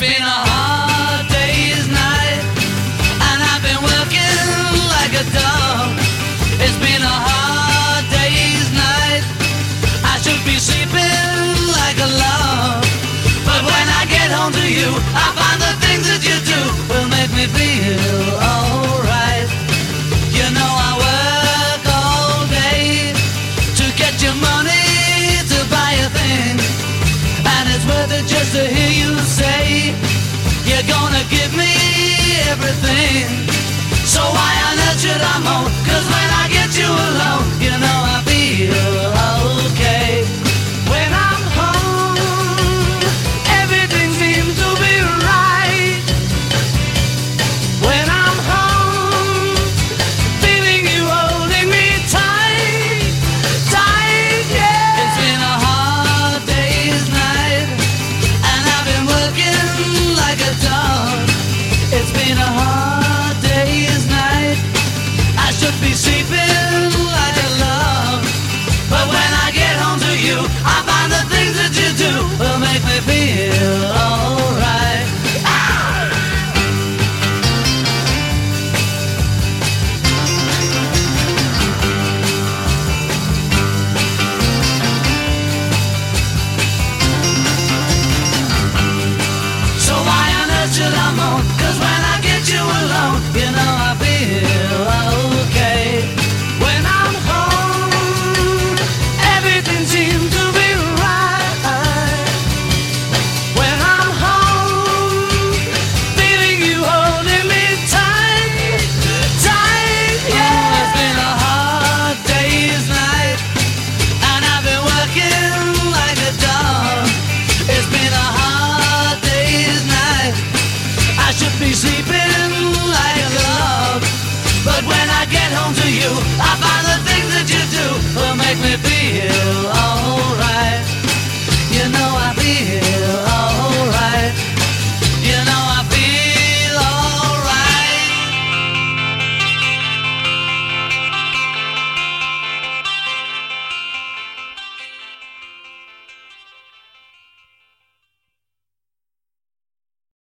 been a hard day's night, and I've been working like a dog. It's been a hard just to hear you say